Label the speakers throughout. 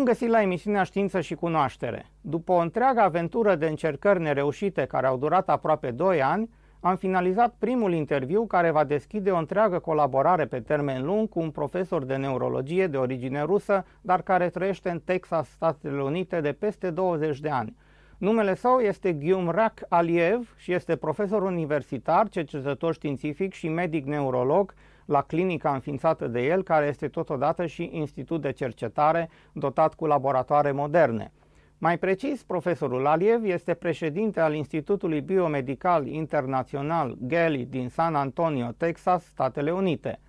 Speaker 1: Bun găsit la emisiunea Știință și Cunoaștere. După o întreagă aventură de încercări nereușite care au durat aproape 2 ani, am finalizat primul interviu care va deschide o întreagă colaborare pe termen lung cu un profesor de neurologie de origine rusă, dar care trăiește în Texas, Statele Unite de peste 20 de ani. Numele său este Gyumrak Aliev și este profesor universitar, cercetător științific și medic neurolog la clinica înființată de el, care este totodată și institut de cercetare dotat cu laboratoare moderne. Mai precis, profesorul Aliev este președinte al Institutului Biomedical Internațional Geli din San Antonio, Texas, Statele Unite.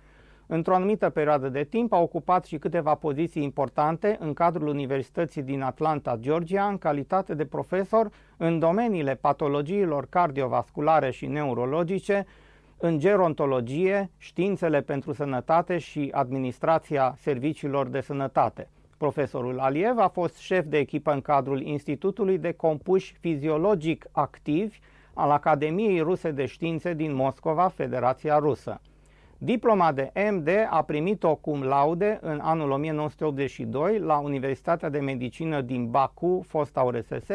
Speaker 1: Într-o anumită perioadă de timp a ocupat și câteva poziții importante în cadrul Universității din Atlanta, Georgia, în calitate de profesor în domeniile patologiilor cardiovasculare și neurologice, în gerontologie, științele pentru sănătate și administrația serviciilor de sănătate. Profesorul Aliev a fost șef de echipă în cadrul Institutului de Compuși Fiziologic Activi al Academiei Ruse de Științe din Moscova, Federația Rusă. Diploma de MD a primit-o cum laude în anul 1982 la Universitatea de Medicină din Baku, fosta URSS,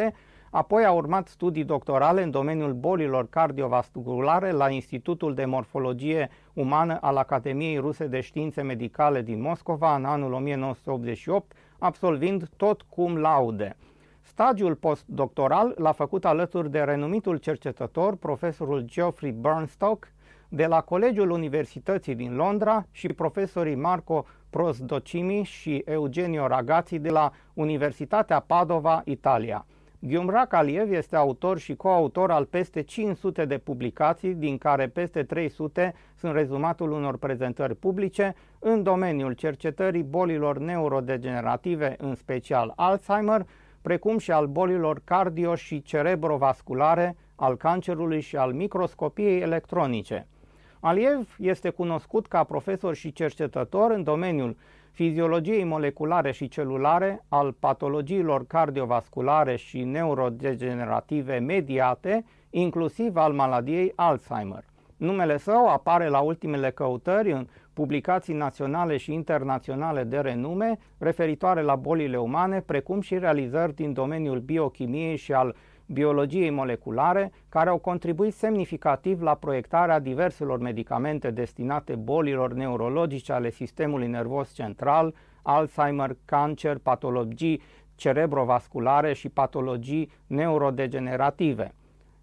Speaker 1: apoi a urmat studii doctorale în domeniul bolilor cardiovasculare la Institutul de Morfologie Umană al Academiei Ruse de Științe Medicale din Moscova în anul 1988, absolvind tot cum laude. Stagiul postdoctoral l-a făcut alături de renumitul cercetător, profesorul Geoffrey Burnstock, de la Colegiul Universității din Londra și profesorii Marco Prosdocimi și Eugenio Ragazzi de la Universitatea Padova, Italia. Ghiumrac Aliev este autor și coautor al peste 500 de publicații, din care peste 300 sunt rezumatul unor prezentări publice în domeniul cercetării bolilor neurodegenerative, în special Alzheimer, precum și al bolilor cardio- și cerebrovasculare, al cancerului și al microscopiei electronice. Aliev este cunoscut ca profesor și cercetător în domeniul fiziologiei moleculare și celulare, al patologiilor cardiovasculare și neurodegenerative mediate, inclusiv al maladiei Alzheimer. Numele său apare la ultimele căutări în publicații naționale și internaționale de renume referitoare la bolile umane, precum și realizări din domeniul biochimiei și al biologiei moleculare, care au contribuit semnificativ la proiectarea diverselor medicamente destinate bolilor neurologice ale sistemului nervos central, Alzheimer, cancer, patologii cerebrovasculare și patologii neurodegenerative.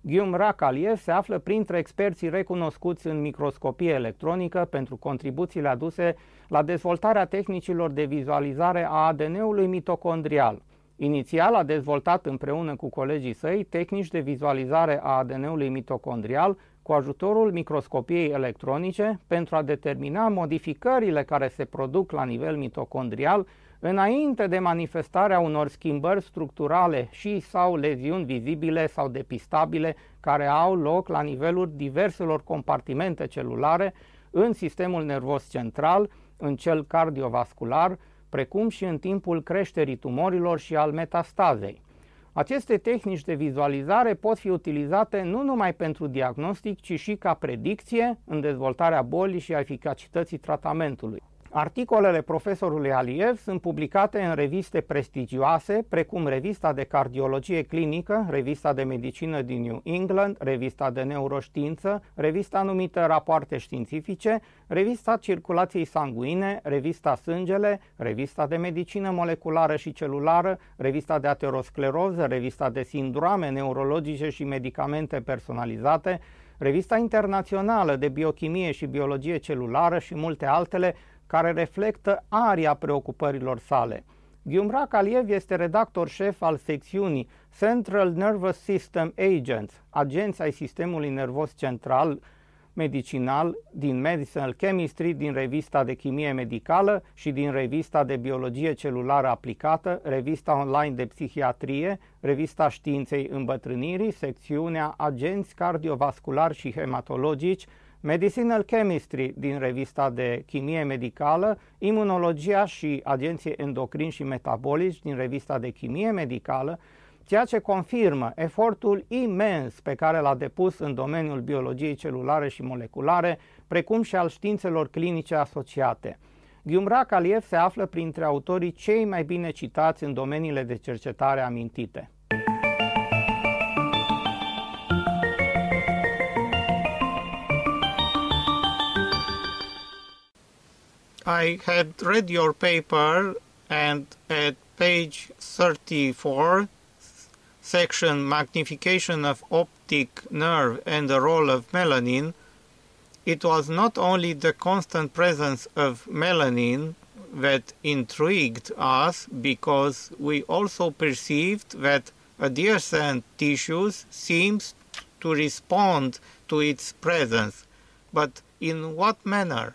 Speaker 1: Guillaume Racaliev se află printre experții recunoscuți în microscopie electronică pentru contribuțiile aduse la dezvoltarea tehnicilor de vizualizare a ADN-ului mitocondrial – Inițial a dezvoltat împreună cu colegii săi tehnici de vizualizare a ADN-ului mitocondrial cu ajutorul microscopiei electronice pentru a determina modificările care se produc la nivel mitocondrial înainte de manifestarea unor schimbări structurale și sau leziuni vizibile sau depistabile care au loc la nivelul diverselor compartimente celulare în sistemul nervos central, în cel cardiovascular, precum și în timpul creșterii tumorilor și al metastazei. Aceste tehnici de vizualizare pot fi utilizate nu numai pentru diagnostic, ci și ca predicție în dezvoltarea bolii și a eficacității tratamentului. Articolele profesorului Aliev sunt publicate în reviste prestigioase, precum Revista de Cardiologie Clinică, Revista de Medicină din New England, Revista de Neuroștiință, revista numită Rapoarte Științifice, Revista Circulației Sanguine, Revista Sângele, Revista de Medicină Moleculară și Celulară, Revista de Ateroscleroză, Revista de Sindroame Neurologice și Medicamente Personalizate, Revista Internațională de Biochimie și Biologie Celulară și multe altele care reflectă aria preocupărilor sale. Ghiumrac Aliev este redactor șef al secțiunii Central Nervous System Agents, agenți ai sistemului nervos central medicinal din Medicinal Chemistry, din revista de chimie medicală și din revista de biologie celulară aplicată, revista online de psihiatrie, revista științei îmbătrânirii, secțiunea agenți cardiovasculari și hematologici, Medicinal Chemistry din revista de chimie medicală, Imunologia și agenții endocrini și metabolici din revista de chimie medicală, ceea ce confirmă efortul imens pe care l-a depus în domeniul biologiei celulare și moleculare, precum și al științelor clinice asociate.
Speaker 2: Ghiumra Kaliev se află printre autorii cei mai bine citați în domeniile de cercetare amintite. I had read your paper and at page 34 section magnification of optic nerve and the role of melanin, it was not only the constant presence of melanin that intrigued us because we also perceived that adjacent tissues seems to respond to its presence. But in what manner?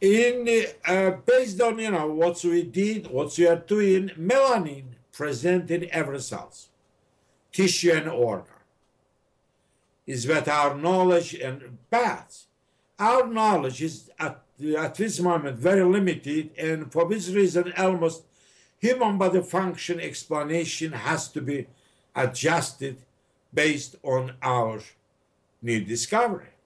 Speaker 3: In uh, based on you know what we did, what we are doing, melanin present in every cells, tissue and organ. Is that our knowledge and paths. Our knowledge is at, at this moment very limited, and for this reason, almost human body function explanation has to be adjusted based on our new discovery.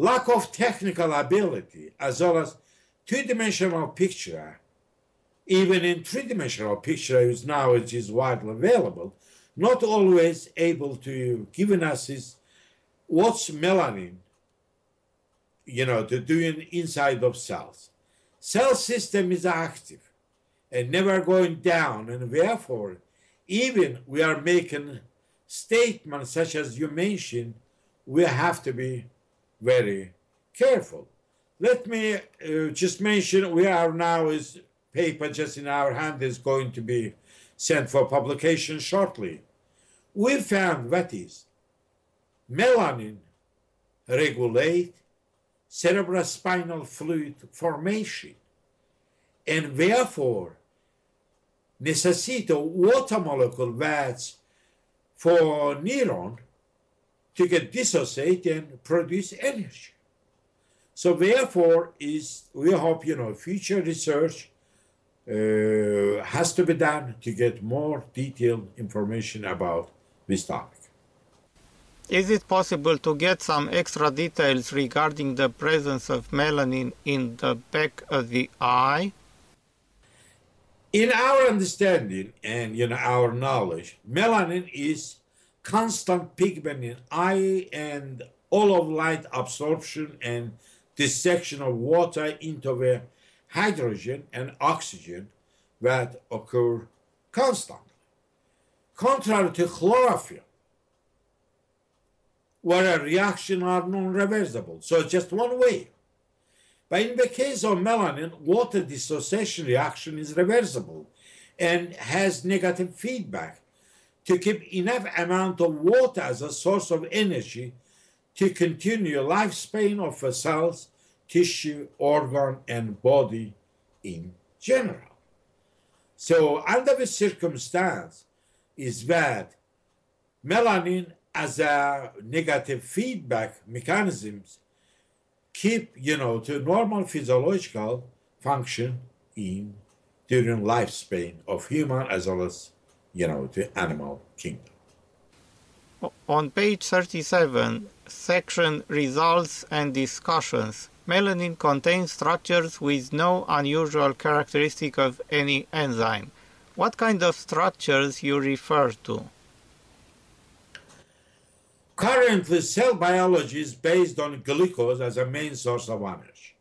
Speaker 3: Lack of technical ability as well as two-dimensional picture. Even in three-dimensional picture is now which is widely available, not always able to giving us is what's melanin, you know, to doing inside of cells. Cell system is active and never going down, and therefore, even we are making statements such as you mentioned, we have to be very careful. Let me uh, just mention we are now is paper just in our hand is going to be sent for publication shortly. We found that is melanin regulate cerebrospinal fluid formation and therefore necessitate water molecule that's for neuron to get dissociated and produce energy. So therefore is we hope you know future research uh, has to be done to get more detailed information about this topic.
Speaker 2: Is it possible to get some extra details regarding the presence of melanin in the back of the eye?
Speaker 3: In our understanding and you know our knowledge, melanin is constant pigment in eye and all of light absorption and dissection of water into the hydrogen and oxygen that occur constantly. Contrary to chlorophyll, where a reaction are non-reversible, so just one way. But in the case of melanin, water dissociation reaction is reversible and has negative feedback to keep enough amount of water as a source of energy to continue lifespan of the cells tissue, organ, and body in general. So under the circumstance is that melanin as a negative feedback mechanisms keep, you know, to normal physiological function in during lifespan of human as well as, you know, the animal kingdom.
Speaker 2: On page 37, section Results and Discussions, Melanin contains structures with no unusual characteristic of any enzyme. What kind of structures you refer to?
Speaker 3: Currently, cell biology is based on glucose as a main source of energy.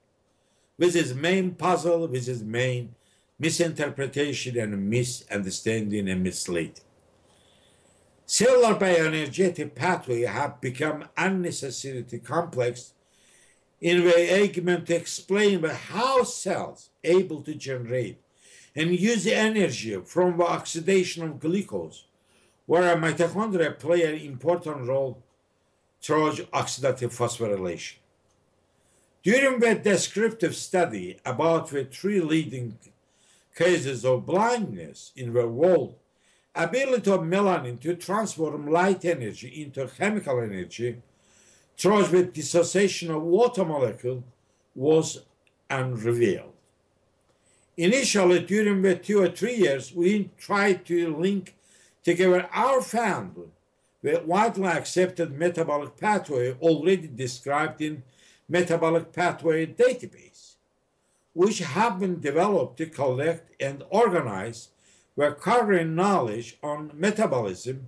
Speaker 3: This is main puzzle, this is main misinterpretation and misunderstanding and misleading. Cellular bioenergetic pathway have become unnecessarily complex in the argument to explain how cells able to generate and use the energy from the oxidation of glucose, where mitochondria play an important role towards oxidative phosphorylation. During the descriptive study about the three leading cases of blindness in the world, ability of melanin to transform light energy into chemical energy charged with dissociation of water molecule was unrevealed. Initially, during the two or three years, we tried to link together our finding with widely accepted metabolic pathway already described in metabolic pathway database. Which have been developed to collect and organize the current knowledge on metabolism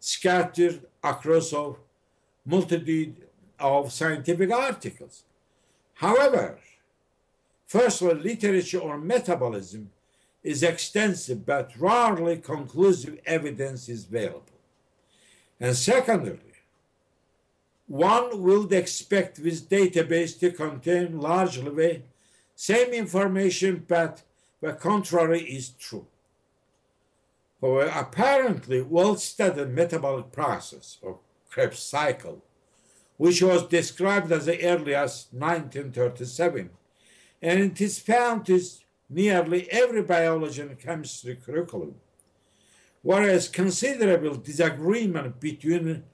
Speaker 3: scattered across a multitude of scientific articles. However, firstly, literature on metabolism is extensive, but rarely conclusive evidence is available. And secondly, one would expect this database to contain largely same information, but the contrary is true. For apparently well-studied metabolic process or Krebs cycle, which was described as early as 1937, and it is found in nearly every biology and chemistry curriculum, whereas considerable disagreement between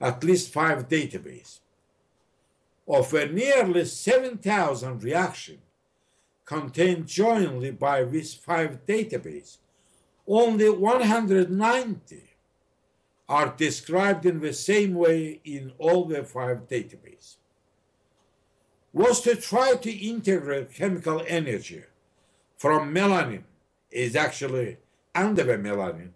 Speaker 3: at least five databases. Of a nearly 7,000 reactions contained jointly by these five databases, only 190 are described in the same way in all the five databases. Was to try to integrate chemical energy from melanin is actually under the melanin,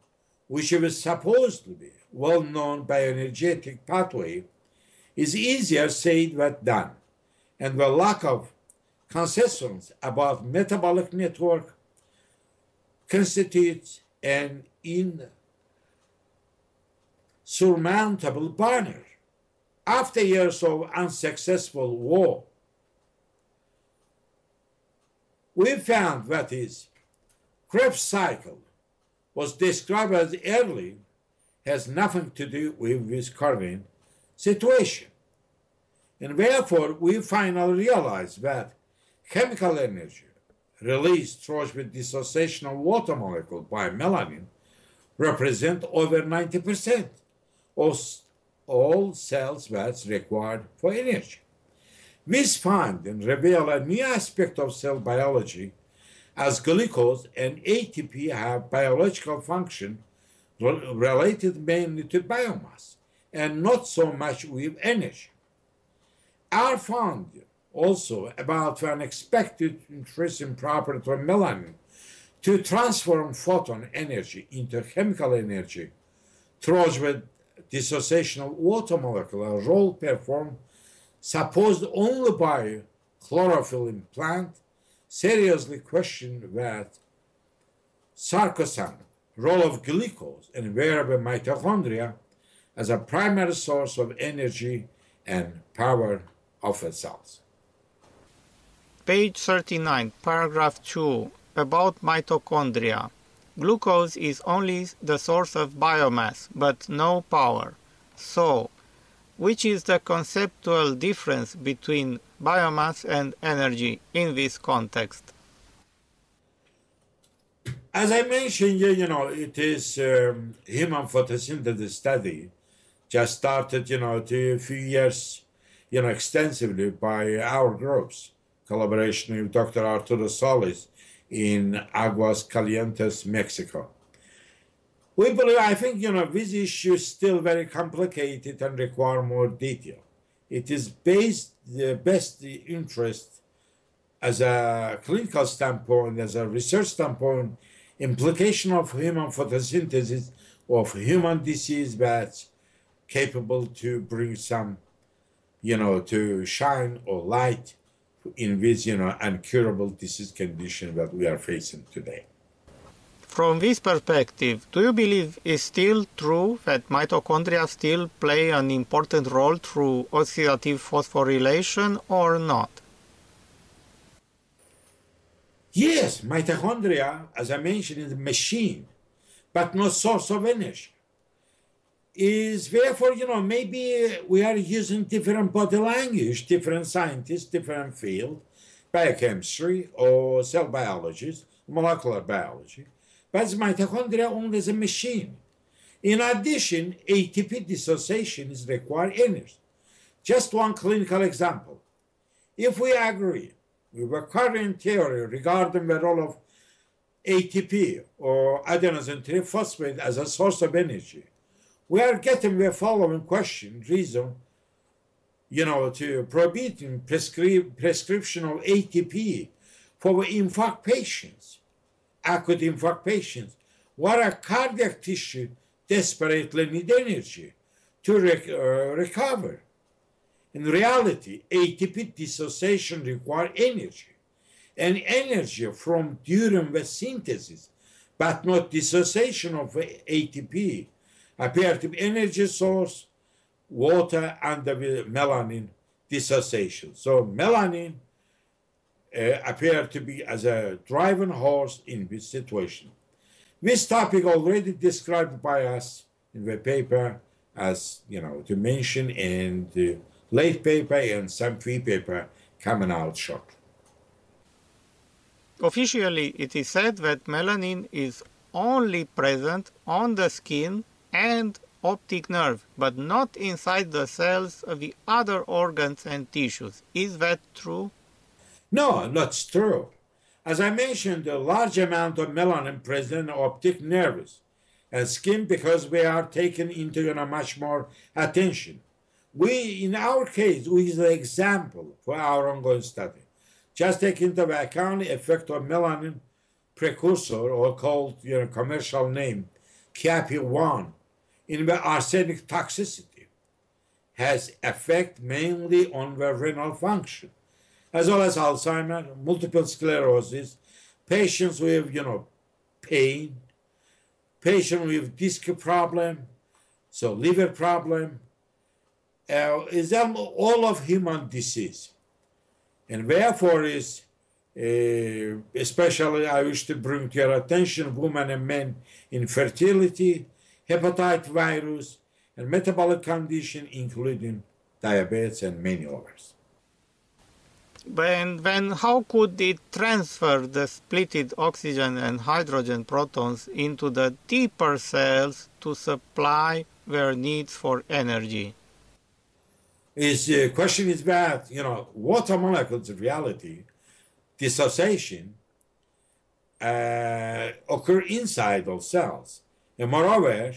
Speaker 3: which is supposed to be well-known bioenergetic pathway, is easier said than done, and the lack of consensus about metabolic network constitutes an insurmountable barrier. After years of unsuccessful war, we found that his Krebs cycle was described as early has nothing to do with this current situation. And therefore, we finally realized that chemical energy released through the dissociation of water molecule by melanin represent over 90% of all cells that's required for energy. This finding reveal a new aspect of cell biology as glucose and ATP have biological function related mainly to biomass and not so much with energy. Our finding also about an expected intrinsic property of melanin to transform photon energy into chemical energy through the dissociation of water molecule, a role performed supposed only by chlorophyll in plant, seriously questioned that sarcosine, role of glucose and variable mitochondria as a primary source of energy and power of cells.
Speaker 1: Page 39, paragraph 2, about mitochondria. Glucose is only the source of biomass, but no power. So, which is the conceptual difference between biomass and energy in this context?
Speaker 3: As I mentioned, you know, it is um, human photosynthesis study just started, you know, a few years, you know, extensively by our groups collaboration with Dr. Arturo Solis in Aguas Calientes, Mexico. We believe, I think, you know, this issue is still very complicated and require more detail. It is based the best interest as a clinical standpoint, as a research standpoint, implication of human photosynthesis of human disease that's capable to bring some, you know, to shine or light in this, you know, incurable disease condition that we are facing today.
Speaker 1: From this perspective, do you believe it's still true that mitochondria still play an important role through oxidative phosphorylation or not?
Speaker 3: Yes, mitochondria, as I mentioned, is a machine, but no source of energy is therefore, you know, maybe we are using different body language, different scientists, different field, biochemistry or cell biology, molecular biology, but mitochondria only as a machine. In addition, ATP dissociation is required energy. Just one clinical example. If we agree with the current theory regarding the role of ATP or adenosine triphosphate as a source of energy, we are getting the following question, reason, you know, to prohibiting prescri- prescription of ATP for infarct patients, acute infarct patients, where a cardiac tissue desperately need energy to rec- uh, recover. In reality, ATP dissociation requires energy, and energy from during the synthesis, but not dissociation of ATP, appear to be energy source, water, and the melanin dissociation. So melanin uh, appear to be as a driving horse in this situation. This topic already described by us in the paper as, you know, to mention in the late paper and some free paper coming out shortly.
Speaker 2: Officially, it is said that melanin is only present on the skin and optic nerve, but not inside the cells of the other organs and tissues. Is that true?
Speaker 3: No, that's true. As I mentioned, a large amount of melanin present in optic nerves and skin because we are taken into you know, much more attention. We, in our case, we is the example for our ongoing study. Just take into account the effect of melanin precursor, or called you know, commercial name, QIAPI 1, in the arsenic toxicity, has effect mainly on the renal function as well as Alzheimer, multiple sclerosis, patients with, you know, pain, patient with disc problem, so liver problem, uh, is all of human disease. And therefore is, uh, especially I wish to bring to your attention women and men infertility, hepatitis virus, and metabolic condition, including diabetes and many others.
Speaker 2: And then how could it transfer the splitted oxygen and hydrogen protons into the deeper cells to supply their needs for energy?
Speaker 3: Is the uh, question is that you know water molecules in reality dissociation uh, occur inside of cells, moreover,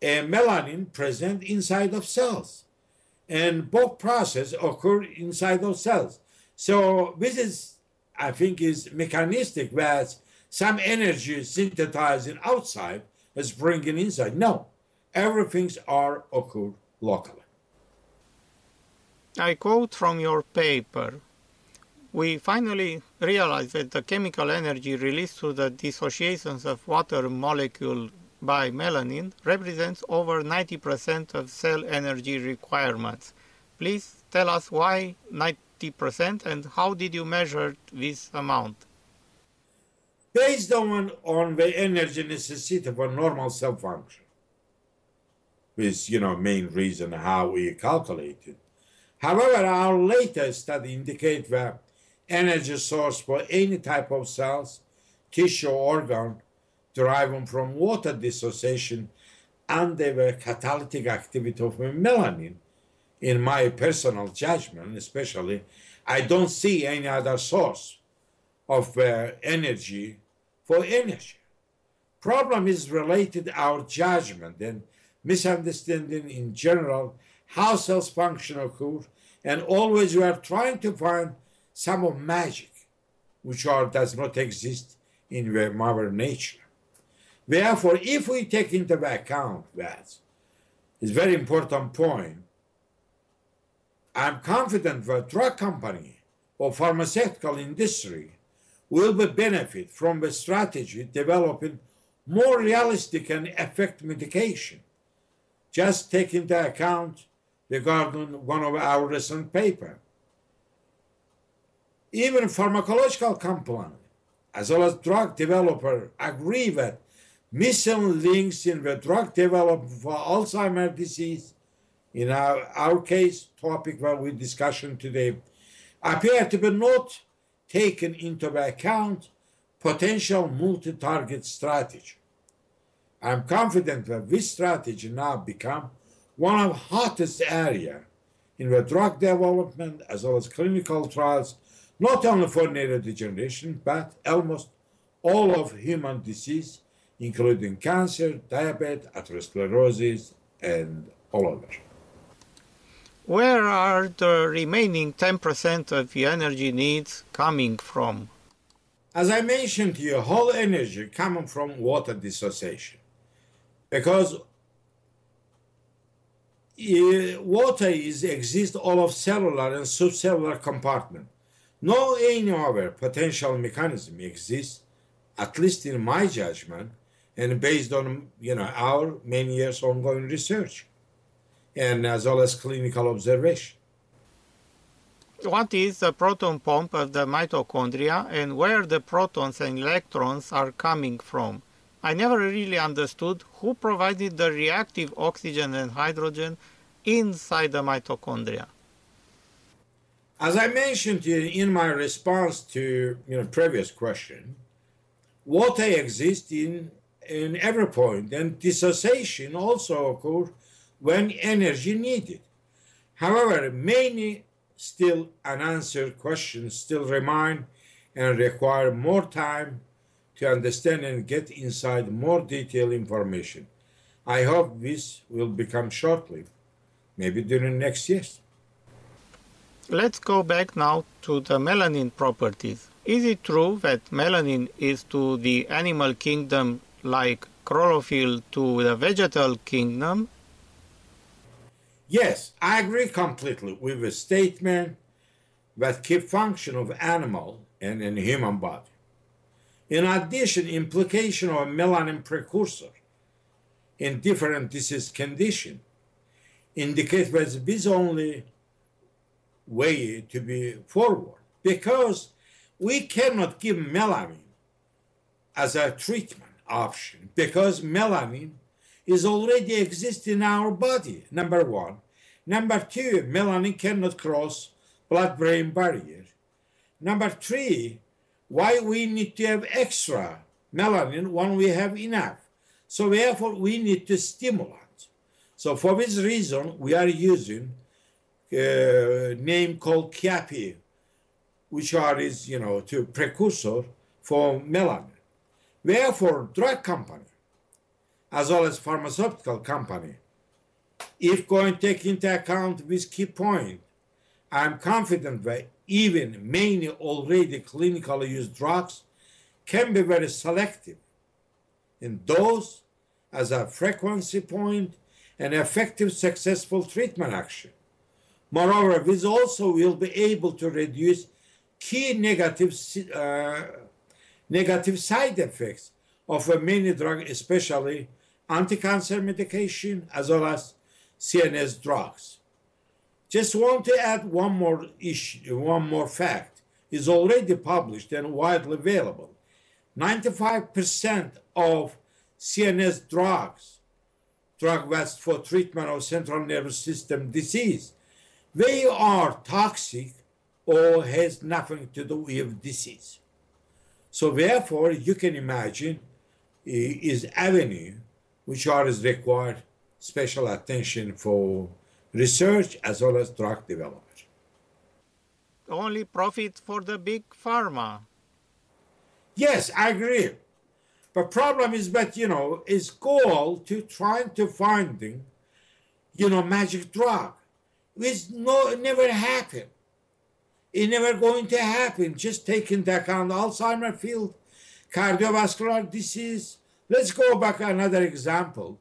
Speaker 3: a melanin present inside of cells and both processes occur inside of cells. So this is, I think, is mechanistic, whereas some energy is synthesizing outside is bringing inside. No, everything's are occur locally.
Speaker 2: I quote from your paper. We finally realized that the chemical energy released through the dissociations of water molecule by melanin represents over 90% of cell energy requirements. Please tell us why 90% and how did you measure this amount?
Speaker 3: Based on, on the energy necessity for normal cell function, is you know main reason how we calculate it. However, our latest study indicate that energy source for any type of cells, tissue, organ deriving from water dissociation and the catalytic activity of melanin. In my personal judgment, especially, I don't see any other source of uh, energy for energy. Problem is related our judgment and misunderstanding in general how cells function occur, and always we are trying to find some of magic, which are, does not exist in the mother nature. Therefore, if we take into account that, it's a very important point, I'm confident that drug company or pharmaceutical industry will be benefit from the strategy developing more realistic and effective medication. Just take into account regarding one of our recent paper. Even pharmacological company, as well as drug developer, agree that missing links in the drug development for Alzheimer's disease, in our, our case, topic that we discussion today, appear to be not taken into account potential multi-target strategy. I'm confident that this strategy now become one of hottest area in the drug development as well as clinical trials, not only for neurodegeneration, but almost all of human disease including cancer, diabetes, atherosclerosis, and all of
Speaker 1: Where are the remaining 10% of the energy needs coming from?
Speaker 3: As I mentioned to you, whole energy coming from water dissociation. Because uh, water is exists all of cellular and subcellular compartment. No any other potential mechanism exists, at least in my judgment, and based on you know our many years ongoing research and as well as clinical observation.
Speaker 1: What is the proton pump of the mitochondria and where the protons and electrons are coming from? I never really understood who provided the reactive oxygen and hydrogen inside the mitochondria.
Speaker 3: As I mentioned in my response to you know previous question, water exists in in every point, and dissociation also occurs when energy needed. However, many still unanswered questions still remain and require more time to understand and get inside more detailed information. I hope this will become shortly, maybe during next year.
Speaker 1: Let's go back now to the melanin properties. Is it true that melanin is to the animal kingdom like chlorophyll to the vegetal kingdom
Speaker 3: Yes, I agree completely with the statement that key function of animal and in human body. In addition, implication of melanin precursor in different disease condition indicates that this only way to be forward because we cannot give melanin as a treatment option because melanin is already exist in our body, number one. Number two, melanin cannot cross blood-brain barrier. Number three, why we need to have extra melanin when we have enough? So therefore, we need to stimulate. So for this reason, we are using uh, name called QIAPI, which are is you know to precursor for melanin. Therefore, drug company as well as pharmaceutical company. If going to take into account this key point, I'm confident that even many already clinically used drugs can be very selective in dose as a frequency point and effective successful treatment action. Moreover, this also will be able to reduce key negative, uh, negative side effects of many drugs, especially anti-cancer medication as well as CNS drugs. Just want to add one more issue, one more fact is already published and widely available. 95% of CNS drugs, drug for treatment of central nervous system disease, they are toxic or has nothing to do with disease. So therefore, you can imagine is avenue which are is required special attention for research as well as drug development.
Speaker 1: Only profit for the big pharma.
Speaker 3: Yes, I agree. But problem is that, you know, it's goal to trying to finding, you know, magic drug. It's no, never happened. It never going to happen. Just take into account Alzheimer field, cardiovascular disease, Let's go back another example,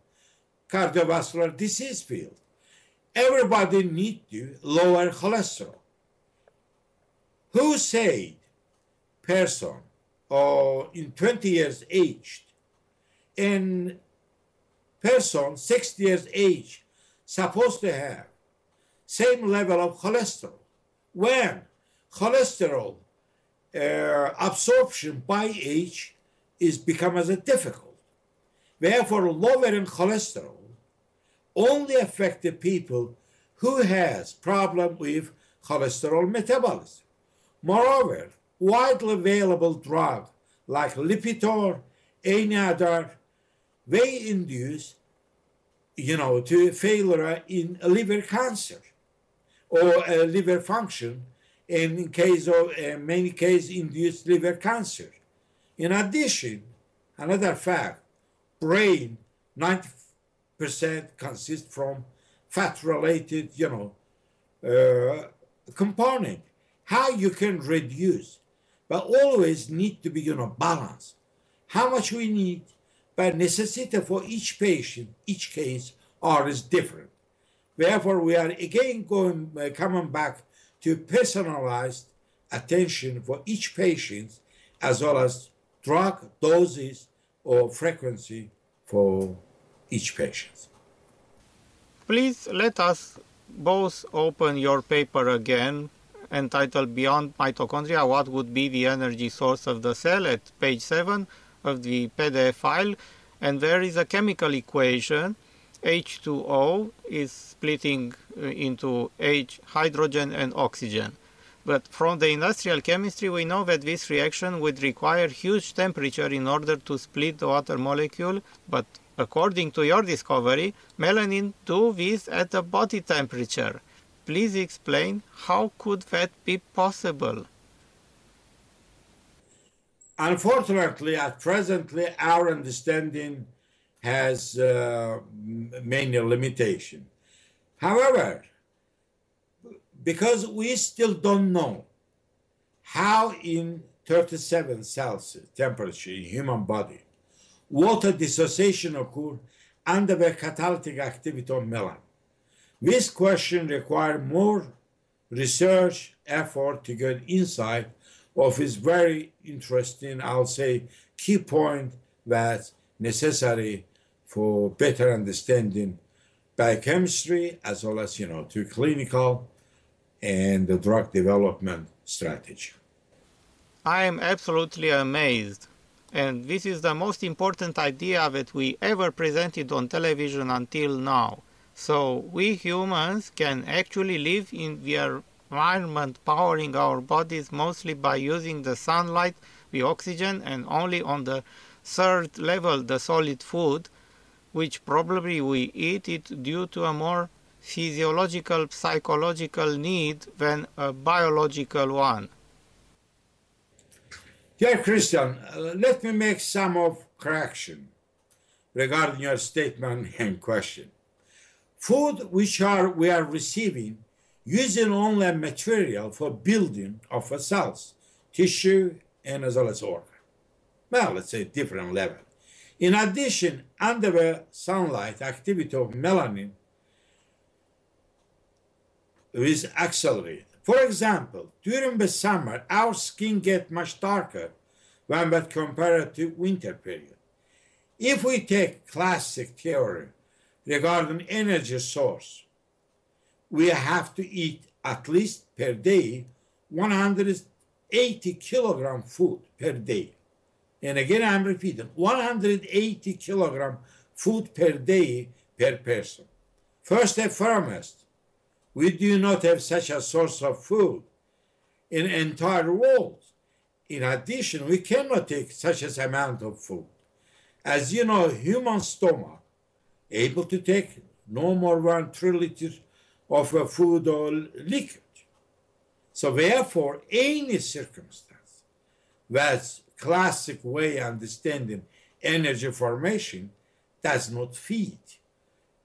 Speaker 3: cardiovascular disease field. Everybody need to lower cholesterol. Who said person or in 20 years aged and person 60 years age supposed to have same level of cholesterol when cholesterol uh, absorption by age is become as a difficult Therefore, lowering cholesterol only affect the people who has problem with cholesterol metabolism. Moreover, widely available drug like Lipitor, other, they induce, you know, to failure in liver cancer or liver function, and in case of uh, many cases induced liver cancer. In addition, another fact, brain, 90% consists from fat-related, you know, uh, component, how you can reduce, but always need to be, you know, balance. How much we need, but necessity for each patient, each case are is different. Therefore, we are again going, uh, coming back to personalized attention for each patient, as well as drug doses or frequency for each patient.
Speaker 2: Please let us both open your paper again entitled Beyond Mitochondria What Would Be the Energy Source of the Cell at page 7 of the PDF file. And there is a chemical equation. H2O is splitting uh, into H, hydrogen, and oxygen. But from the industrial chemistry, we know that this reaction would require huge temperature in order to split the water molecule, but according to your discovery, melanin do this at a body temperature. Please explain how could that be possible?
Speaker 3: Unfortunately, at presently, our understanding has uh, many limitation. However, because we still don't know how in 37 Celsius temperature in human body water dissociation occur under the catalytic activity of melanin. This question requires more research effort to get insight of this very interesting, I'll say, key point that's necessary for better understanding biochemistry as well as, you know, to clinical and the drug development strategy.
Speaker 2: I am absolutely amazed. And this is the most important idea that we ever presented on television until now. So we humans can actually live in the environment powering our bodies mostly by using the sunlight, the oxygen, and only on the third level the solid food, which probably we eat it due to a more physiological psychological need than a biological one.
Speaker 3: Dear Christian, let me make some of correction regarding your statement and question. Food which are we are receiving using only material for building of cells, tissue, and as well as organ. Well, let's say different level. In addition, under sunlight activity of melanin is accelerated. For example, during the summer, our skin gets much darker when but compared to winter period. If we take classic theory regarding energy source, we have to eat at least per day 180 kilogram food per day. And again, I'm repeating 180 kilogram food per day per person. First and foremost, we do not have such a source of food in entire world. In addition, we cannot take such an amount of food. As you know, human stomach able to take no more than three liters of food or liquid. So therefore, any circumstance that's classic way understanding energy formation does not feed,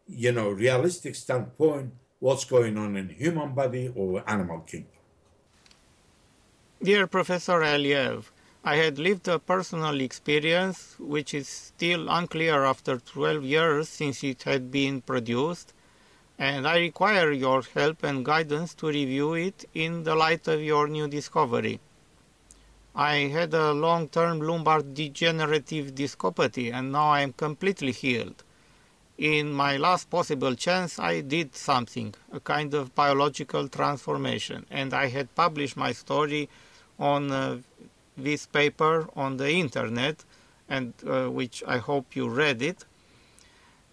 Speaker 3: you know, realistic standpoint what's going on in human body or animal kingdom.
Speaker 2: Dear Professor Aliev, I had lived a personal experience which is still unclear after 12 years since it had been produced, and I require your help and guidance to review it in the light of your new discovery. I had a long term lumbar degenerative discopathy and now I am completely healed in my last possible chance, I did something, a kind of biological transformation, and I had published my story on uh, this paper on the internet, and uh, which I hope you read it.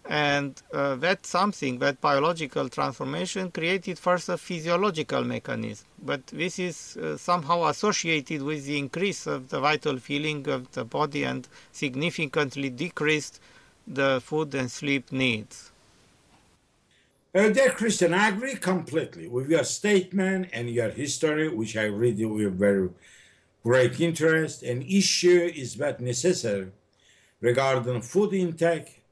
Speaker 2: And uh, that something, that biological transformation, created first a physiological mechanism, but this is uh, somehow associated with the increase of the vital feeling of the body and significantly decreased the food and sleep needs.
Speaker 3: Uh, dear Christian, I agree completely with your statement and your history, which I read with very great interest. An issue is that necessary regarding food intake.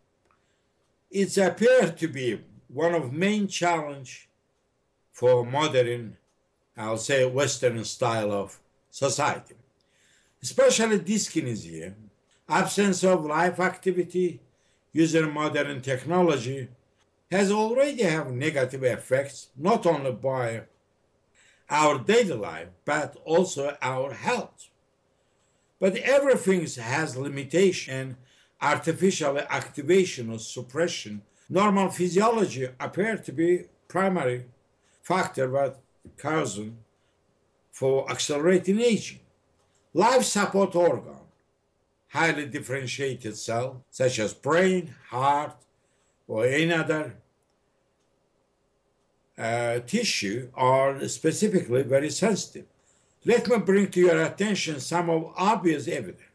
Speaker 3: It appears to be one of main challenge for modern, I'll say, Western style of society. Especially dyskinesia, absence of life activity using modern technology has already have negative effects not only by our daily life but also our health. But everything has limitation artificial activation or suppression. Normal physiology appear to be primary factor that causing for accelerating aging. Life support organ, highly differentiated cell, such as brain, heart, or any other uh, tissue are specifically very sensitive. Let me bring to your attention some of obvious evidence.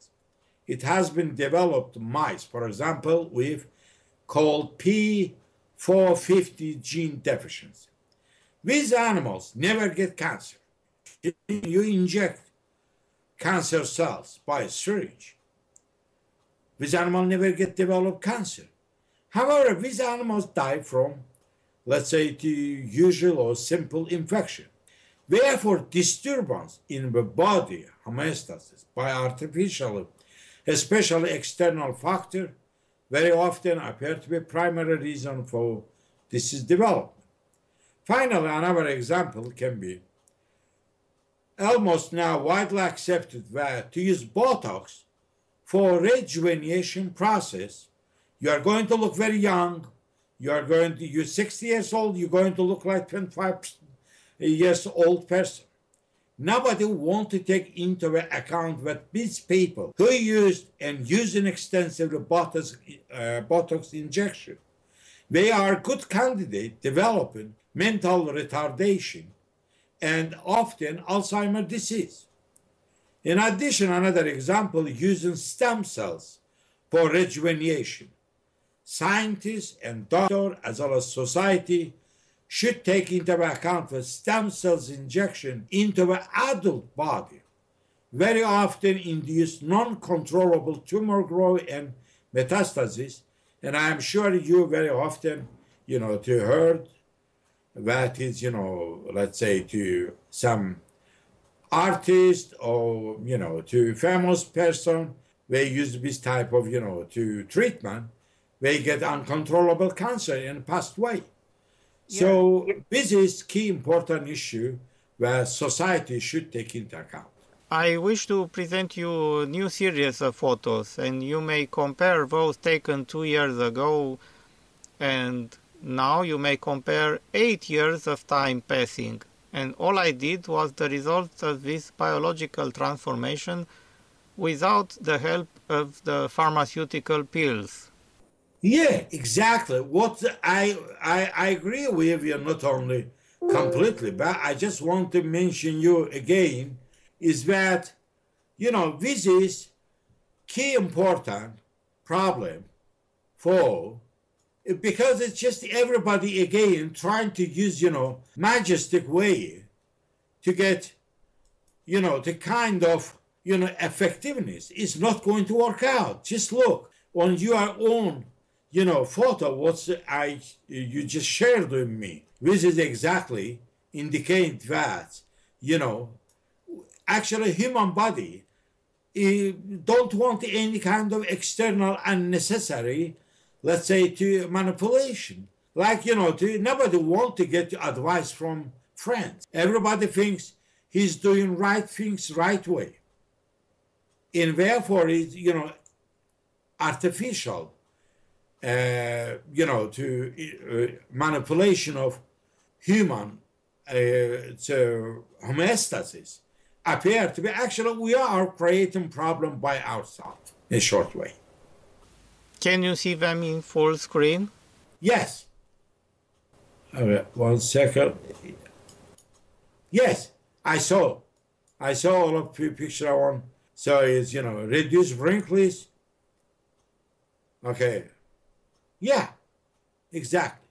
Speaker 3: It has been developed mice, for example, with called P450 gene deficiency. These animals never get cancer. You inject cancer cells by a syringe. These animals never get developed cancer. However, these animals die from, let's say, the usual or simple infection. Therefore, disturbance in the body homeostasis by artificial, especially external factor, very often appear to be primary reason for disease development. Finally, another example can be almost now widely accepted that to use Botox for rejuvenation process, you are going to look very young. You are going to, you're 60 years old, you're going to look like 25 years old person. Nobody want to take into account that these people who used and using extensively Botox, uh, Botox injection, they are good candidate developing mental retardation and often Alzheimer's disease. In addition, another example using stem cells for rejuvenation. Scientists and doctors, as well as society, should take into account the stem cells injection into the adult body very often induce non-controllable tumor growth and metastasis. And I am sure you very often, you know, to heard that is, you know, let's say to some artist or, you know, to famous person, they use this type of, you know, to treatment, they get uncontrollable cancer and passed away. So yeah. this is key important issue where society should take into account.
Speaker 1: I wish to present you a new series of photos and you may compare those taken two years ago and now you may compare eight years of time passing. And all I did was the result of this biological transformation without the help of the pharmaceutical pills.
Speaker 3: Yeah, exactly. What I, I I agree with you not only completely, but I just want to mention you again is that you know this is key important problem for because it's just everybody again trying to use you know majestic way to get you know the kind of you know effectiveness is not going to work out just look on your own you know, photo what I you just shared with me. This is exactly indicate that you know, actually human body don't want any kind of external unnecessary, let's say, to manipulation. Like you know, to, nobody want to get advice from friends. Everybody thinks he's doing right things right way, and therefore, it's you know, artificial uh, you know, to uh, manipulation of human uh, to homeostasis appear to be actually we are creating problem by ourselves in a short way.
Speaker 1: Can you see them in full screen?
Speaker 3: Yes. Okay, one second. Yes, I saw. I saw all of the picture I want. So it's, you know, reduce wrinkles. Okay, yeah, exactly.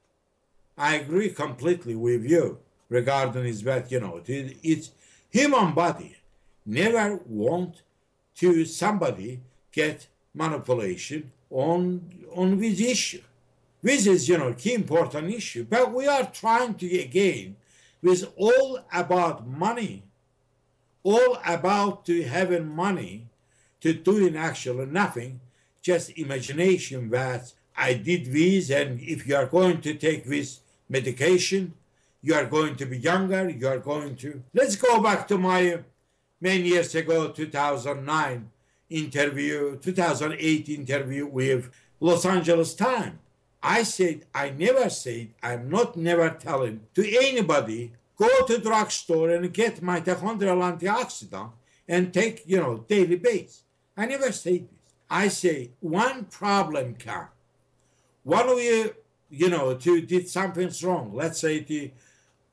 Speaker 3: I agree completely with you regarding his that, you know, it's human body never want to somebody get manipulation on on this issue. This is, you know, key important issue. But we are trying to again, with all about money, all about to having money, to doing actually nothing, just imagination that I did this, and if you are going to take this medication, you are going to be younger, you are going to. Let's go back to my many years ago, 2009 interview, 2008 interview with Los Angeles Times. I said, I never said, I'm not never telling to anybody, go to drugstore and get mitochondrial antioxidant and take, you know, daily base. I never say this. I say one problem can. One of you, you know, to did something wrong. Let's say the,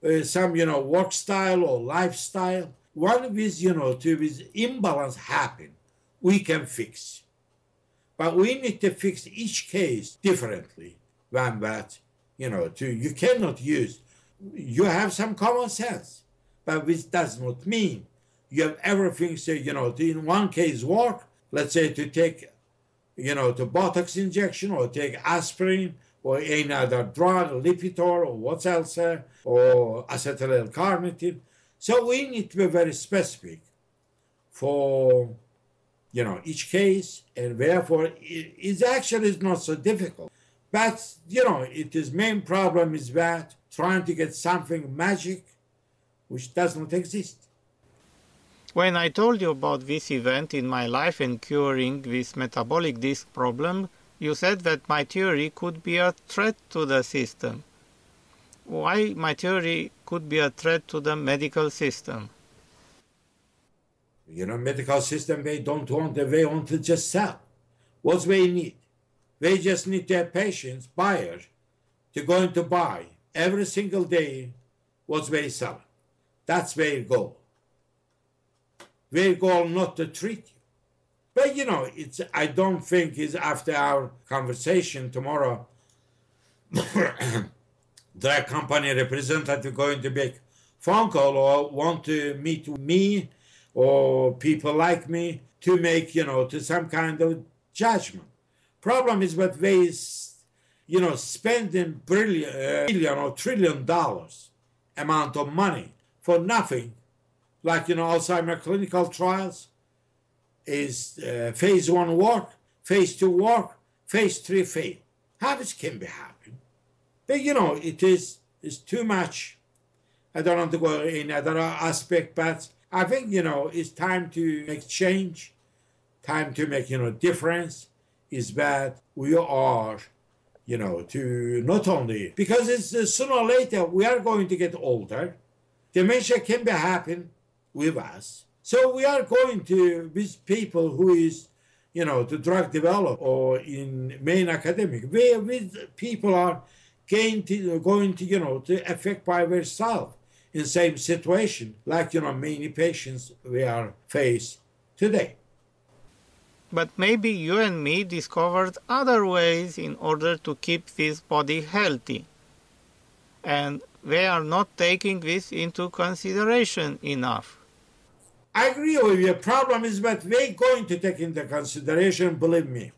Speaker 3: uh, some, you know, work style or lifestyle. One with, you know, to with imbalance happen, we can fix. But we need to fix each case differently than that, you know, to, you cannot use, you have some common sense, but this does not mean you have everything, say, you know, to in one case work, let's say to take, you know, to Botox injection or take aspirin or any other drug, Lipitor or what's else, uh, or acetyl carnitine. So we need to be very specific for, you know, each case, and therefore it, it actually is not so difficult. But, you know, it is main problem is that trying to get something magic which does not exist.
Speaker 1: When I told you about this event in my life and curing this metabolic disk problem, you said that my theory could be a threat to the system. Why my theory could be a threat to the medical system?
Speaker 3: You know, medical system, they don't want, they want to just sell. What they need? They just need their patients, buyers, to go and to buy every single day what they sell. That's their goal. Goal not to treat you. But you know, it's I don't think is after our conversation tomorrow the company representative going to make phone call or want to meet me or people like me to make, you know, to some kind of judgment. Problem is what they, you know, spending billion, uh, billion or trillion dollars amount of money for nothing, like, you know, Alzheimer clinical trials is uh, phase one work, phase two work, phase three fail. How this can be happen? But, you know, it is, is too much. I don't want to go in other aspect, but I think, you know, it's time to make change, time to make, you know, difference is that we are, you know, to not only, because it's uh, sooner or later we are going to get older. Dementia can be happen with us. So we are going to, with people who is, you know, to drug develop or in main academic, we, with people are going to, going to, you know, to affect by themselves in same situation, like, you know, many patients we are faced today.
Speaker 1: But maybe you and me discovered other ways in order to keep this body healthy. And they are not taking this into consideration enough.
Speaker 3: I agree with you. Problem is that they're going to take into consideration, believe me.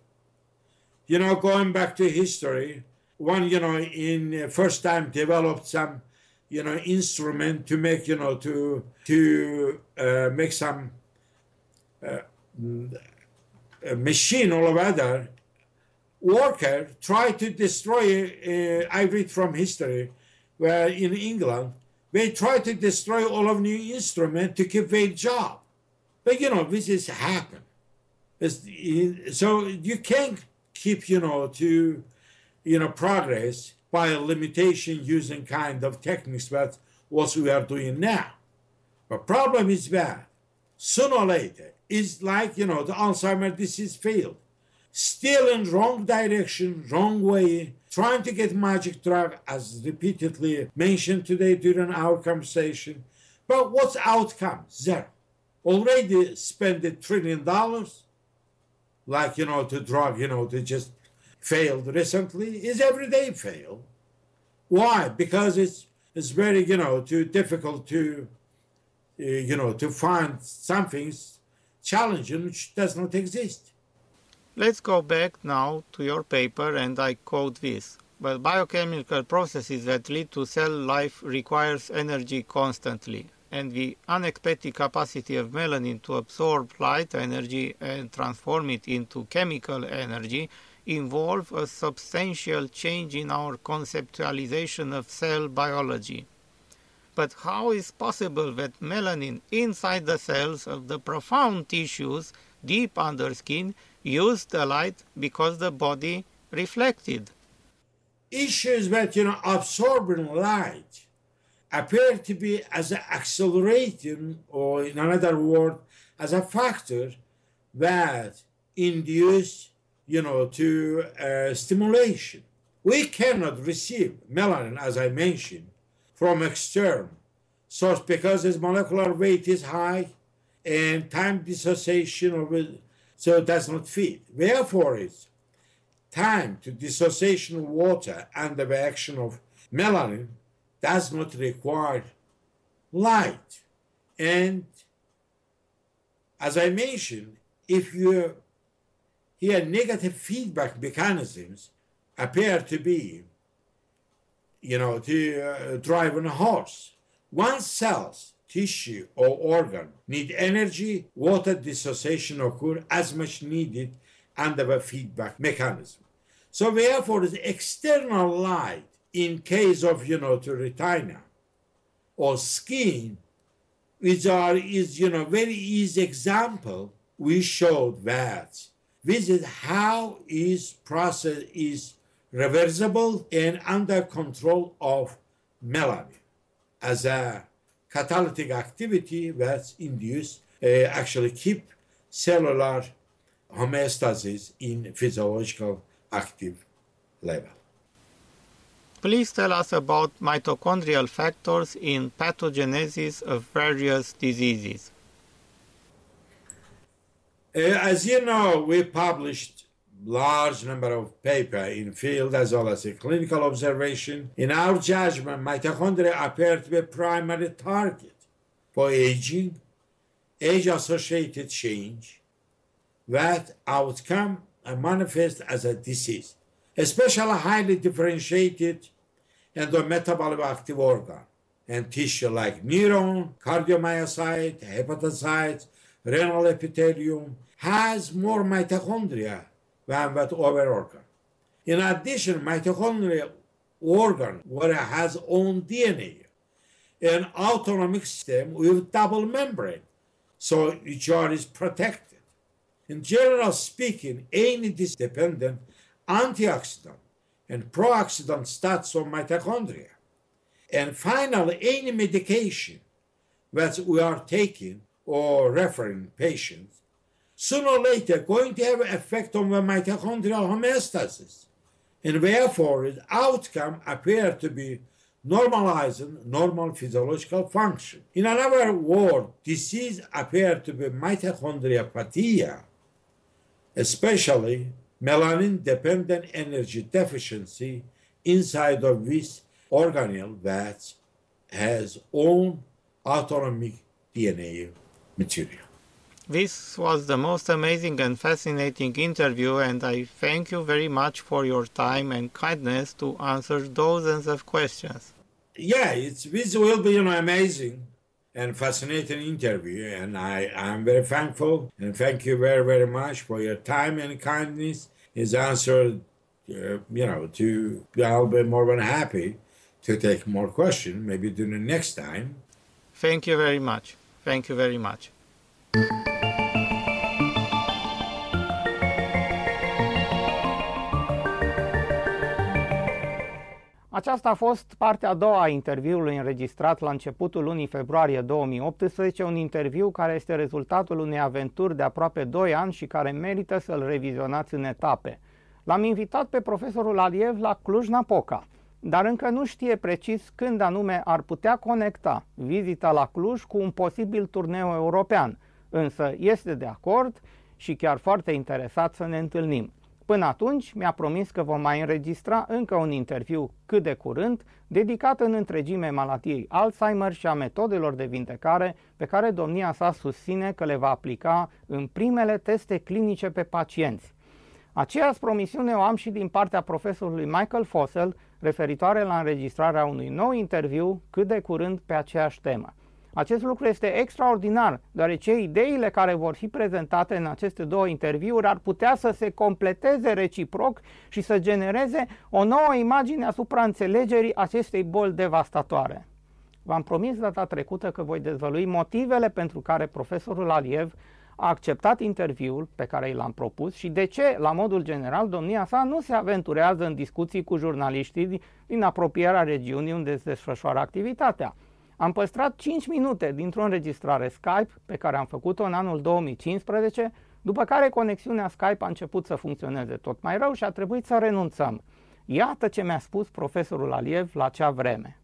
Speaker 3: You know, going back to history, one, you know, in first time developed some, you know, instrument to make, you know, to to uh, make some uh, machine all of other worker try to destroy. Uh, I read from history, where in England they try to destroy all of new instrument to keep their job. But you know, this is happen. It's, so you can't keep, you know, to, you know, progress by a limitation using kind of techniques that what we are doing now. But problem is that sooner or later, it's like, you know, the Alzheimer disease failed. Still in wrong direction, wrong way, trying to get magic drug, as repeatedly mentioned today during our conversation. But what's outcome? Zero. Already spent a trillion dollars, like, you know, to drug, you know, they just failed recently, is everyday fail. Why? Because it's, it's very, you know, too difficult to, uh, you know, to find something challenging which does not exist.
Speaker 1: Let's go back now to your paper and I quote this. but biochemical processes that lead to cell life requires energy constantly and the unexpected capacity of melanin to absorb light energy and transform it into chemical energy involve a substantial change in our conceptualization of cell biology. But how is possible that melanin inside the cells of the profound tissues deep under skin used the light because the body reflected?
Speaker 3: Issues that, you know, absorbing light appear to be as an accelerating, or in another word, as a factor that induce, you know, to uh, stimulation. We cannot receive melanin, as I mentioned, from external source because its molecular weight is high and time dissociation of it, so it does not fit. Therefore, it's time to dissociation of water under the action of melanin does not require light. And as I mentioned, if you hear negative feedback mechanisms appear to be, you know, to uh, drive on a horse, once cells, tissue, or organ need energy, water dissociation occur as much needed under the feedback mechanism. So therefore, the external light in case of, you know, to retina or skin, which are, is, you know, very easy example, we showed that this is how is process is reversible and under control of melanin as a catalytic activity that's induced uh, actually keep cellular homeostasis in physiological active level.
Speaker 1: Please tell us about mitochondrial factors in pathogenesis of various diseases.
Speaker 3: Uh, as you know, we published large number of paper in field as well as in clinical observation. In our judgment, mitochondria appear to be primary target for aging, age-associated change, that outcome and manifest as a disease, especially highly differentiated endometabolic active organ and tissue like neuron, cardiomyocyte, hepatocytes, renal epithelium has more mitochondria than that other organ. In addition, mitochondrial organ where it has own DNA, an autonomic system with double membrane, so each other is protected. In general speaking, any dependent antioxidant and pro-oxidant starts on mitochondria. And finally, any medication that we are taking or referring patients, sooner or later going to have an effect on the mitochondrial homeostasis. And therefore, the outcome appear to be normalizing normal physiological function. In another word, disease appear to be mitochondriopathia, especially melanin dependent energy deficiency inside of this organelle that has own autonomic DNA material.
Speaker 1: This was the most amazing and fascinating interview, and I thank you very much for your time and kindness to answer dozens of questions.
Speaker 3: Yeah, it's this will be an amazing and fascinating interview. And I, I'm very thankful and thank you very, very much for your time and kindness. His answer, uh, you know, to I'll be more than happy to take more questions, maybe during the next time.
Speaker 1: Thank you very much. Thank you very much. Aceasta a fost partea a doua a interviului înregistrat la începutul lunii februarie 2018, un interviu care este rezultatul unei aventuri de aproape 2 ani și care merită să-l revizionați în etape. L-am invitat pe profesorul Aliev la Cluj-Napoca, dar încă nu știe precis când anume ar putea conecta vizita la Cluj cu un posibil turneu european, însă este de acord și chiar foarte interesat să ne întâlnim. Până atunci, mi-a promis că vom mai înregistra încă un interviu cât de curând, dedicat în întregime malatiei Alzheimer și a metodelor de vindecare pe care domnia sa susține că le va aplica în primele teste clinice pe pacienți. Aceeași promisiune o am și din partea profesorului Michael Fossel, referitoare la înregistrarea unui nou interviu cât de curând pe aceeași temă. Acest lucru este extraordinar, deoarece ideile care vor fi prezentate în aceste două interviuri ar putea să se completeze reciproc și să genereze o nouă imagine asupra înțelegerii acestei boli devastatoare. V-am promis data trecută că voi dezvălui motivele pentru care profesorul Aliev a acceptat interviul pe care i l-am propus și de ce, la modul general, domnia sa nu se aventurează în discuții cu jurnaliștii din apropierea regiunii unde se desfășoară activitatea. Am păstrat 5 minute dintr-o înregistrare Skype pe care am făcut-o în anul 2015, după care conexiunea Skype a început să funcționeze tot mai rău și a trebuit să renunțăm. Iată ce mi-a spus profesorul Aliev la acea vreme.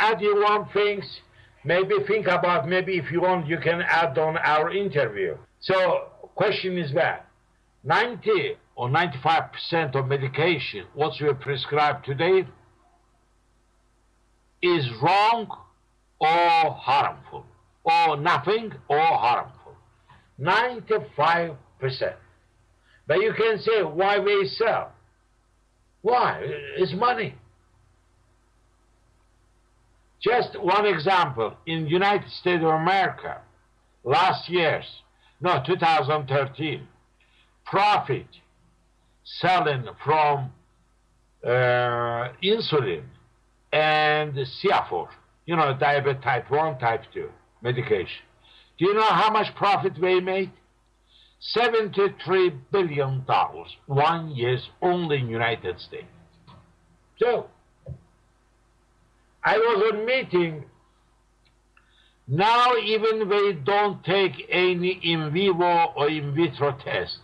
Speaker 3: add you one things. Maybe think about maybe if you want you can add on our interview. So question is that 90 or 95% of medication what you we prescribe today is wrong or harmful or nothing or harmful. 95%. But you can say why we sell. Why? It's money. Just one example, in United States of America, last year's, no, 2013, profit selling from uh, insulin and CFR, you know, diabetes type 1, type 2 medication. Do you know how much profit they made? $73 billion, one year's only in United States. So, I was on meeting. Now even they don't take any in vivo or in vitro test.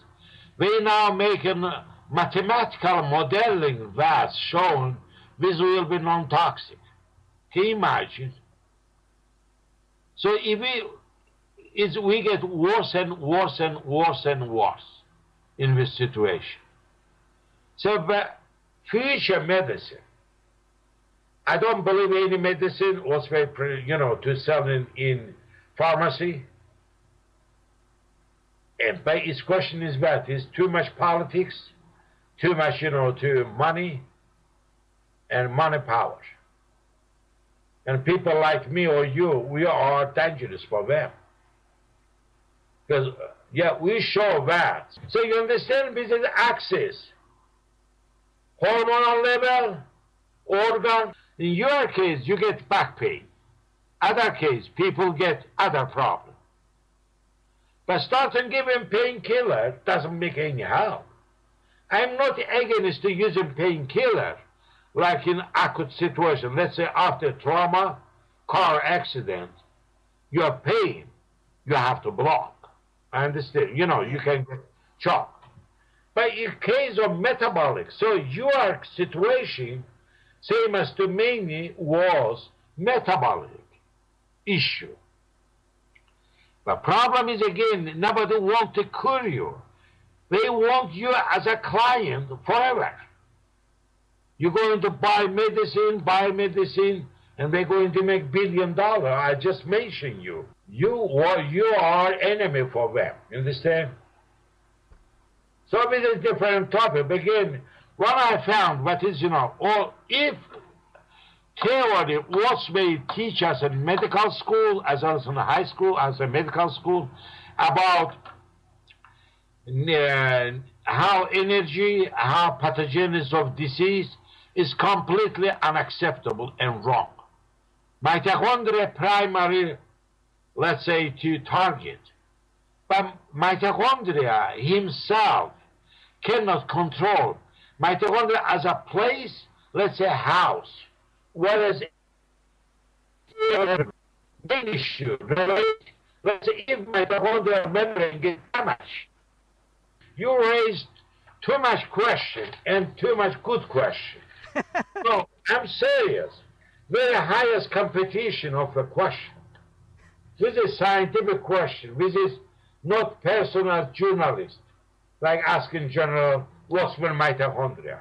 Speaker 3: They now make a mathematical modeling that's shown this will be non-toxic. Can you imagine? So if we, is we get worse and worse and worse and worse in this situation. So the future medicine I don't believe any medicine was very, you know, to sell in, in pharmacy. And but his question is that is too much politics, much, you to money and money power. And people like me or you, we are dangerous for them. Because, uh, yeah, we show that. So you understand, this is axis. Hormonal level, organ, in your case, you get back pain. Other case, people get other problems. But starting giving painkiller doesn't make any help. I'm not against using painkiller like in acute situation. Let's say after trauma, car accident, your pain, you have to block. I understand. You know, you can get shocked. But in case of metabolic, so your situation same as to many was metabolic issue. The problem is again, nobody want to cure you. They want you as a client forever. You're going to buy medicine, buy medicine, and they're going to make billion dollar. I just mentioned you. You you are enemy for them. You understand? So this is different topic. Again, what I found, what is, you know, or if theory, what they teach us in medical school, as well as in high school, as a medical school, about how energy, how pathogenesis of disease is completely unacceptable and wrong. Mitochondria primary, let's say, to target. But mitochondria himself cannot control mitochondria as a place, let's say house, whereas issue? Let's say if mitochondrial membrane gets damaged, you raised too much question and too much good question. no, I'm serious. Very highest competition of the question. This is scientific question. This is not personal journalist, like asking General Rossman mitochondria.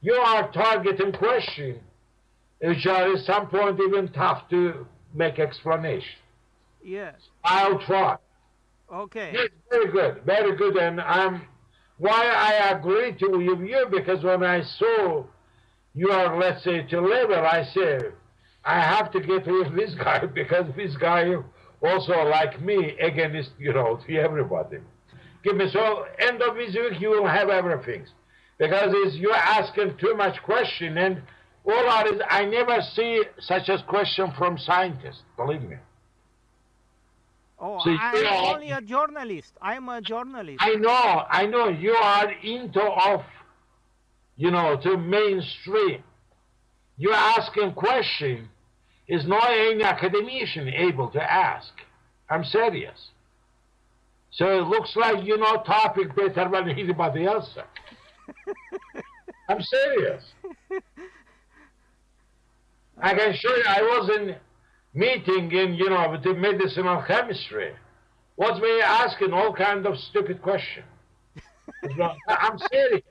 Speaker 3: You are targeting question, which are at some point even tough to make explanation.
Speaker 1: Yes.
Speaker 3: I'll try.
Speaker 1: Okay.
Speaker 3: Yes, very good, very good. And I'm why I agree to with you because when I saw you are, let's say, to level, I said, I have to get with this guy because this guy also like me against you know to everybody. Give me so end of this week you will have everything because you're asking too much question and all that is I never see such a question from scientists. Believe me.
Speaker 1: Oh,
Speaker 3: So
Speaker 1: I'm
Speaker 3: are-
Speaker 1: only a journalist. I'm a journalist.
Speaker 3: I know, I know you are into of, you know, to mainstream. You're asking question is not any academician able to ask. I'm serious. So it looks like you know topic better than anybody else. I'm serious. I can show you. I was in meeting in you know with the medicinal chemistry. What's me asking all kind of stupid question? I'm serious.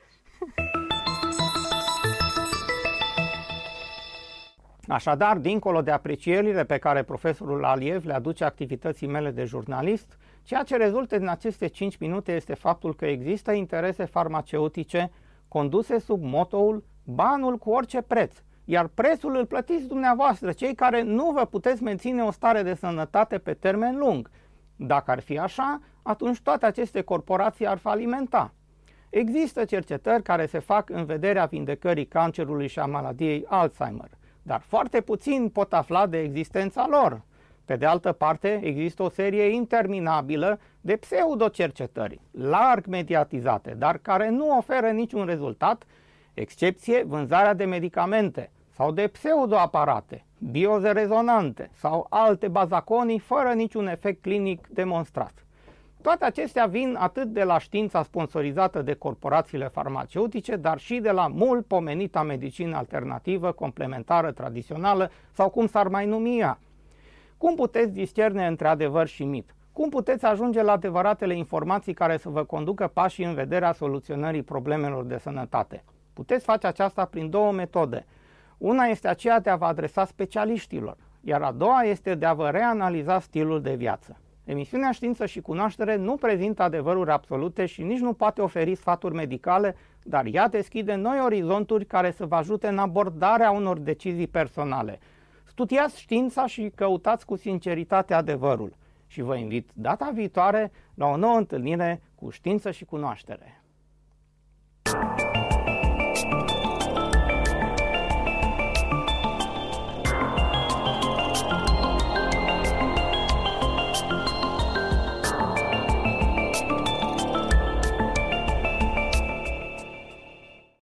Speaker 1: Așadar, dincolo de aprecierile pe care profesorul Aliev le aduce activității mele de jurnalist, ceea ce rezultă din aceste 5 minute este faptul că există interese farmaceutice conduse sub motoul banul cu orice preț, iar prețul îl plătiți dumneavoastră, cei care nu vă puteți menține o stare de sănătate pe termen lung. Dacă ar fi așa, atunci toate aceste corporații ar falimenta. Există cercetări care se fac în vederea vindecării cancerului și a maladiei Alzheimer, dar foarte puțin pot afla de existența lor. Pe de altă parte, există o serie interminabilă de pseudocercetări, larg mediatizate, dar care nu oferă niciun rezultat, excepție vânzarea de medicamente sau de pseudoaparate, bioze rezonante sau alte bazaconii fără niciun efect clinic demonstrat. Toate acestea vin atât de la știința sponsorizată de corporațiile farmaceutice, dar și de la mult pomenita medicină alternativă, complementară, tradițională sau cum s-ar mai numi ea. Cum puteți discerne între adevăr și mit? Cum puteți ajunge la adevăratele informații care să vă conducă pașii în vederea soluționării problemelor de sănătate? Puteți face aceasta prin două metode. Una este aceea de a vă adresa specialiștilor, iar a doua este de a vă reanaliza stilul de viață. Emisiunea Știință și Cunoaștere nu prezintă adevăruri absolute și nici nu poate oferi sfaturi medicale, dar ea deschide noi orizonturi care să vă ajute în abordarea unor decizii personale. Studiați știința și căutați cu sinceritate adevărul. Și vă invit data viitoare la o nouă întâlnire cu Știință și Cunoaștere.